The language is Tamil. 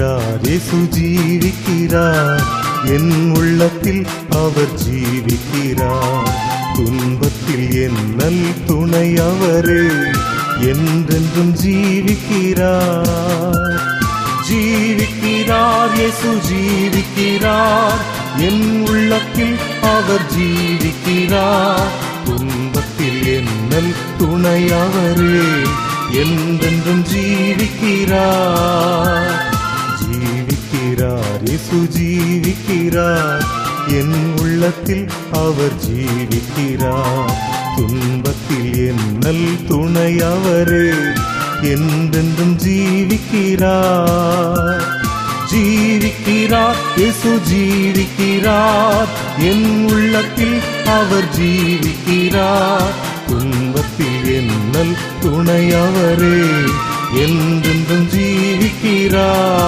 இருக்கிறார் இயேசு ஜீவிக்கிறார். என் உள்ளத்தில் அவர் ஜீவிக்கிறார். துன்பத்தில் என் நல் துணை அவரே என்றென்றும் ஜீவிக்கிறார். ஜீவிக்கிறார் இயேசு ஜீவிக்கிறார். என் உள்ளத்தில் அவர் ஜீவிக்கிறார். துன்பத்தில் என்னல் துணை அவரே என்றென்றும் ஜீவிக்கிறார். இயேசு ஜீவிக்கிறார். என் உள்ளத்தில் அவர் ஜீவிக்கிறார். துன்பத்தில் என்னல் துணை அவரே என்றென்றும் ஜீவிக்கிறார். ஜீவிக்கிறார் இயேசு ஜீவிக்கிறார். என் உள்ளத்தில் அவர் ஜீவிக்கிறார். துன்பத்தில் என்னல் துணை அவரே என்றென்றும் ஜீவிக்கிறார்.